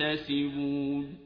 يَحْتَسِبُونَ